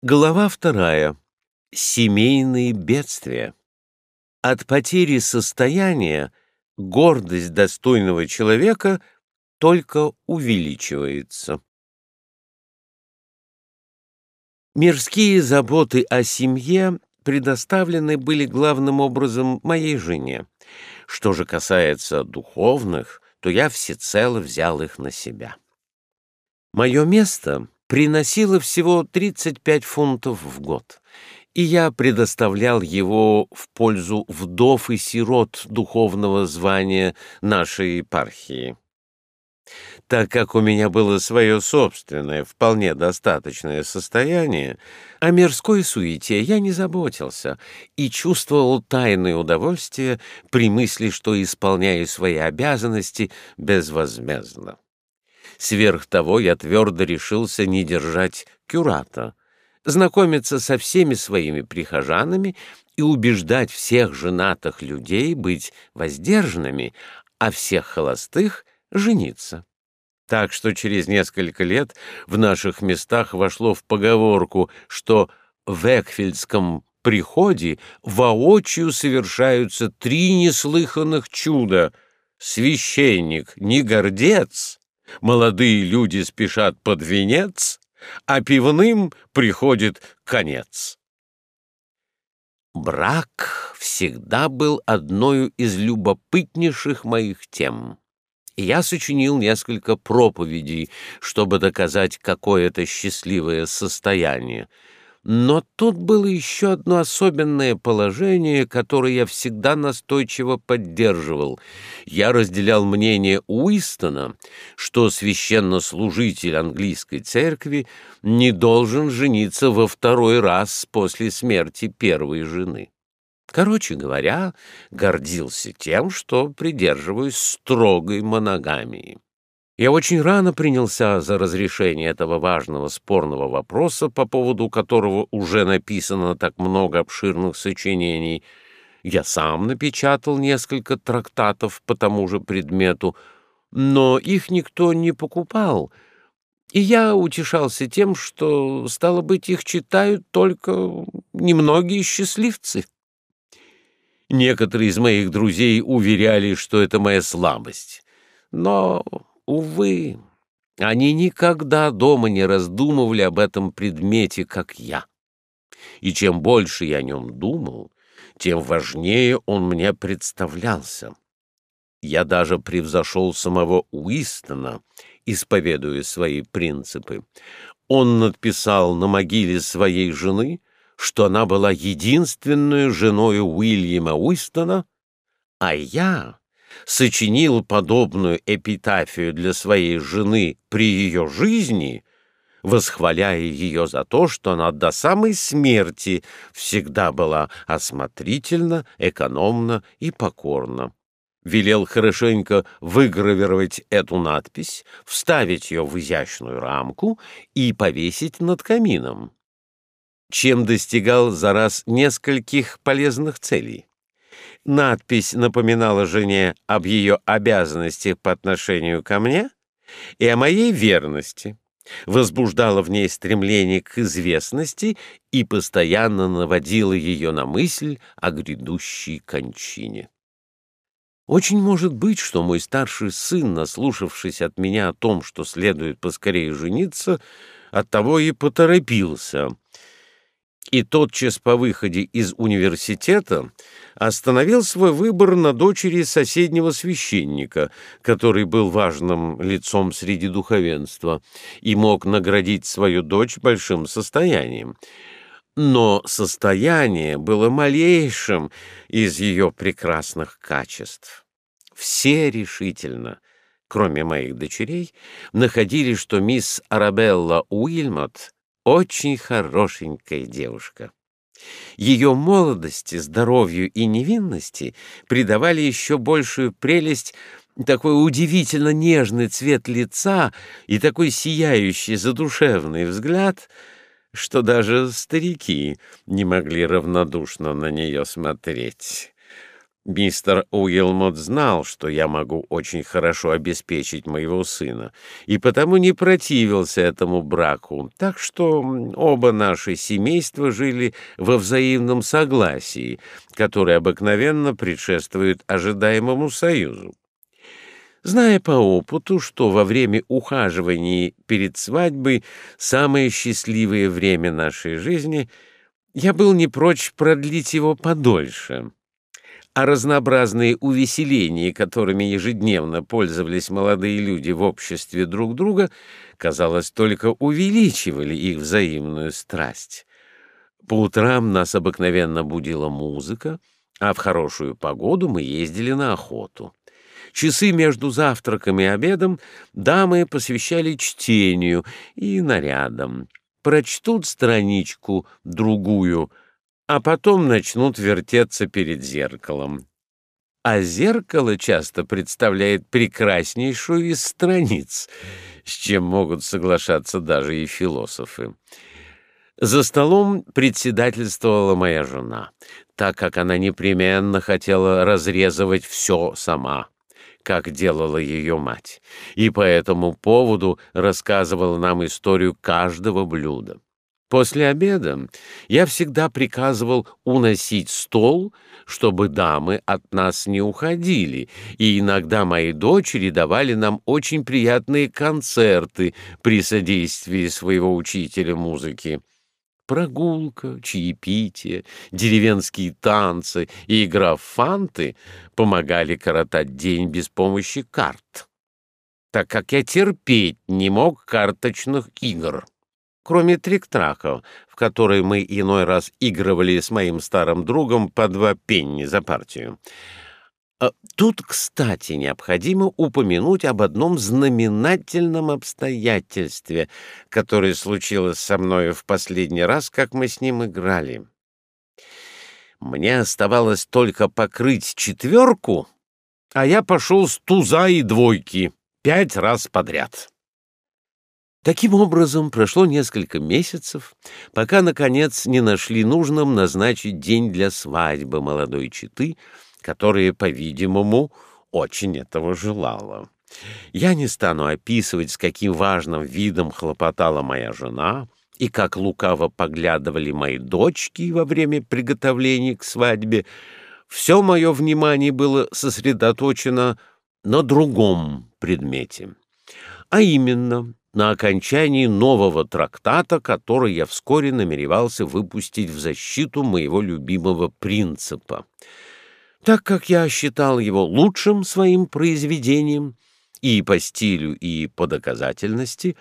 Глава вторая. Семейные бедствия. От потери состояния гордость достойного человека только увеличивается. Мирские заботы о семье предоставлены были главным образом моей жене. Что же касается духовных, то я всецело взял их на себя. Мое место приносило всего 35 фунтов в год, и я предоставлял его в пользу вдов и сирот духовного звания нашей епархии. Так как у меня было свое собственное, вполне достаточное состояние, о мирской суете я не заботился и чувствовал тайное удовольствие при мысли, что исполняю свои обязанности безвозмездно. Сверх того, я твердо решился не держать кюрата, знакомиться со всеми своими прихожанами и убеждать всех женатых людей быть воздержанными, а всех холостых — жениться. Так что через несколько лет в наших местах вошло в поговорку, что в Экфельдском приходе воочию совершаются три неслыханных чуда. Священник не гордец, молодые люди спешат под венец, а пивным приходит конец. Брак всегда был одной из любопытнейших моих тем. Я сочинил несколько проповедей, чтобы доказать, какое это счастливое состояние — но тут было еще одно особенное положение, которое я всегда настойчиво поддерживал. Я разделял мнение Уистона, что священнослужитель английской церкви не должен жениться во второй раз после смерти первой жены. Короче говоря, гордился тем, что придерживаюсь строгой моногамии. Я очень рано принялся за разрешение этого важного спорного вопроса, по поводу которого уже написано так много обширных сочинений. Я сам напечатал несколько трактатов по тому же предмету, но их никто не покупал, и я утешался тем, что, стало быть, их читают только немногие счастливцы. Некоторые из моих друзей уверяли, что это моя слабость, но Увы, они никогда дома не раздумывали об этом предмете, как я. И чем больше я о нем думал, тем важнее он мне представлялся. Я даже превзошел самого Уистона, исповедуя свои принципы. Он надписал на могиле своей жены, что она была единственной женой Уильяма Уистона, а я сочинил подобную эпитафию для своей жены при ее жизни, восхваляя ее за то, что она до самой смерти всегда была осмотрительна, экономна и покорна. Велел хорошенько выгравировать эту надпись, вставить ее в изящную рамку и повесить над камином, чем достигал за раз нескольких полезных целей. Надпись напоминала жене об ее обязанностях по отношению ко мне и о моей верности, возбуждала в ней стремление к известности и постоянно наводила ее на мысль о грядущей кончине. Очень может быть, что мой старший сын, наслушавшись от меня о том, что следует поскорее жениться, оттого и поторопился — и тотчас по выходе из университета остановил свой выбор на дочери соседнего священника, который был важным лицом среди духовенства и мог наградить свою дочь большим состоянием. Но состояние было малейшим из ее прекрасных качеств. Все решительно, кроме моих дочерей, находили, что мисс Арабелла Уильмот — очень хорошенькая девушка. Ее молодости, здоровью и невинности придавали еще большую прелесть такой удивительно нежный цвет лица и такой сияющий задушевный взгляд, что даже старики не могли равнодушно на нее смотреть. Мистер Уилмот знал, что я могу очень хорошо обеспечить моего сына, и потому не противился этому браку, так что оба наши семейства жили во взаимном согласии, которое обыкновенно предшествует ожидаемому союзу. Зная по опыту, что во время ухаживаний перед свадьбой самое счастливое время нашей жизни, я был не прочь продлить его подольше а разнообразные увеселения, которыми ежедневно пользовались молодые люди в обществе друг друга, казалось, только увеличивали их взаимную страсть. По утрам нас обыкновенно будила музыка, а в хорошую погоду мы ездили на охоту. Часы между завтраком и обедом дамы посвящали чтению и нарядам. Прочтут страничку другую — а потом начнут вертеться перед зеркалом. А зеркало часто представляет прекраснейшую из страниц, с чем могут соглашаться даже и философы. За столом председательствовала моя жена, так как она непременно хотела разрезывать все сама, как делала ее мать, и по этому поводу рассказывала нам историю каждого блюда. После обеда я всегда приказывал уносить стол, чтобы дамы от нас не уходили, и иногда мои дочери давали нам очень приятные концерты при содействии своего учителя музыки. Прогулка, чаепитие, деревенские танцы и игра в фанты помогали коротать день без помощи карт, так как я терпеть не мог карточных игр кроме трик-траков, в которые мы иной раз игрывали с моим старым другом по два пенни за партию. А тут, кстати, необходимо упомянуть об одном знаменательном обстоятельстве, которое случилось со мной в последний раз, как мы с ним играли. Мне оставалось только покрыть четверку, а я пошел с туза и двойки пять раз подряд. Таким образом, прошло несколько месяцев, пока, наконец, не нашли нужным назначить день для свадьбы молодой четы, которая, по-видимому, очень этого желала. Я не стану описывать, с каким важным видом хлопотала моя жена и как лукаво поглядывали мои дочки во время приготовлений к свадьбе. Все мое внимание было сосредоточено на другом предмете, а именно на окончании нового трактата, который я вскоре намеревался выпустить в защиту моего любимого принципа. Так как я считал его лучшим своим произведением и по стилю, и по доказательности,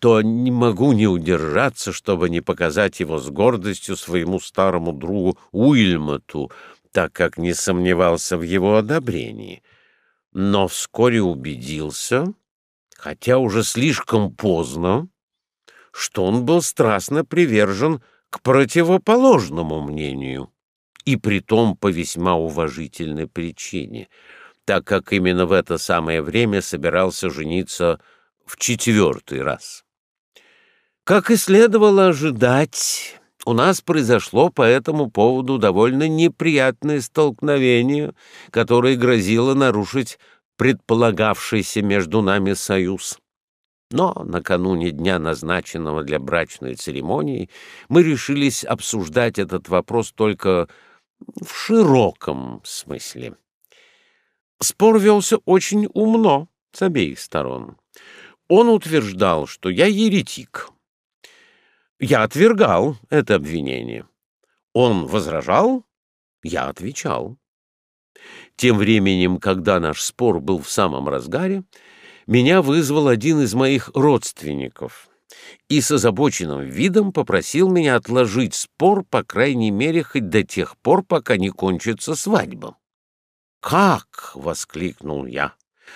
то не могу не удержаться, чтобы не показать его с гордостью своему старому другу Уильмоту, так как не сомневался в его одобрении. Но вскоре убедился, хотя уже слишком поздно, что он был страстно привержен к противоположному мнению, и притом по весьма уважительной причине, так как именно в это самое время собирался жениться в четвертый раз. Как и следовало ожидать, у нас произошло по этому поводу довольно неприятное столкновение, которое грозило нарушить предполагавшийся между нами союз. Но накануне дня, назначенного для брачной церемонии, мы решились обсуждать этот вопрос только в широком смысле. Спор велся очень умно с обеих сторон. Он утверждал, что я еретик. Я отвергал это обвинение. Он возражал, я отвечал. Тем временем, когда наш спор был в самом разгаре, меня вызвал один из моих родственников и с озабоченным видом попросил меня отложить спор, по крайней мере, хоть до тех пор, пока не кончится свадьба. «Как?» — воскликнул я.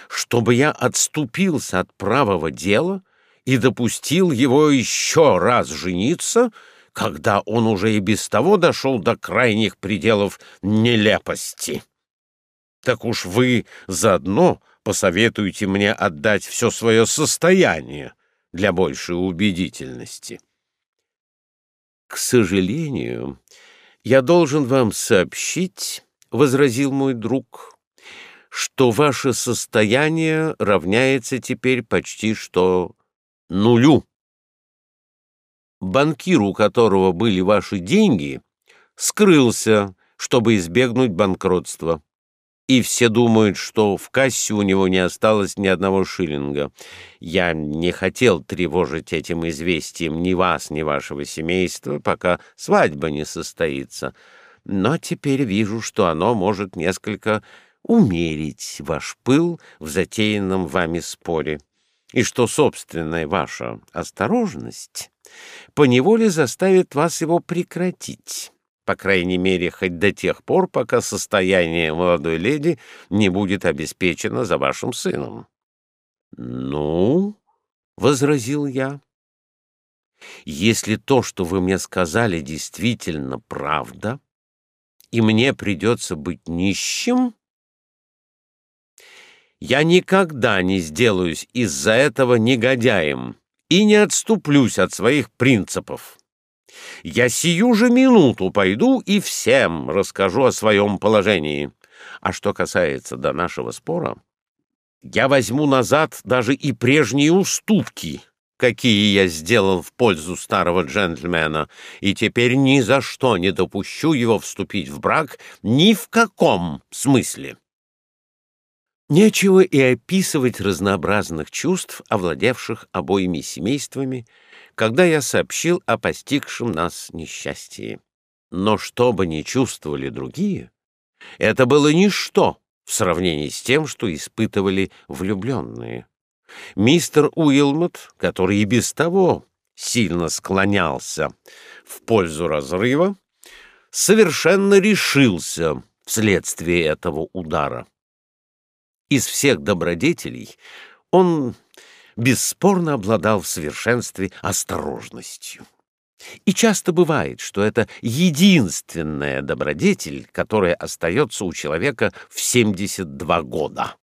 «Чтобы я отступился от правого дела и допустил его еще раз жениться, когда он уже и без того дошел до крайних пределов нелепости?» Так уж вы заодно посоветуете мне отдать все свое состояние для большей убедительности. К сожалению, я должен вам сообщить, возразил мой друг, что ваше состояние равняется теперь почти что нулю. Банкир, у которого были ваши деньги, скрылся, чтобы избегнуть банкротства. И все думают, что в кассе у него не осталось ни одного шиллинга. Я не хотел тревожить этим известием ни вас, ни вашего семейства, пока свадьба не состоится. Но теперь вижу, что оно может несколько умерить ваш пыл в затеянном вами споре, и что собственная ваша осторожность поневоле заставит вас его прекратить, по крайней мере, хоть до тех пор, пока состояние молодой леди не будет обеспечено за вашим сыном. — Ну, — возразил я, — если то, что вы мне сказали, действительно правда, и мне придется быть нищим, я никогда не сделаюсь из-за этого негодяем и не отступлюсь от своих принципов. Я сию же минуту пойду и всем расскажу о своем положении. А что касается до нашего спора, я возьму назад даже и прежние уступки, какие я сделал в пользу старого джентльмена, и теперь ни за что не допущу его вступить в брак ни в каком смысле. Нечего и описывать разнообразных чувств, овладевших обоими семействами, когда я сообщил о постигшем нас несчастье. Но что бы ни чувствовали другие, это было ничто в сравнении с тем, что испытывали влюбленные. Мистер Уилмот, который и без того сильно склонялся в пользу разрыва, совершенно решился вследствие этого удара. Из всех добродетелей он бесспорно обладал в совершенстве осторожностью. И часто бывает, что это единственная добродетель, которая остается у человека в 72 года.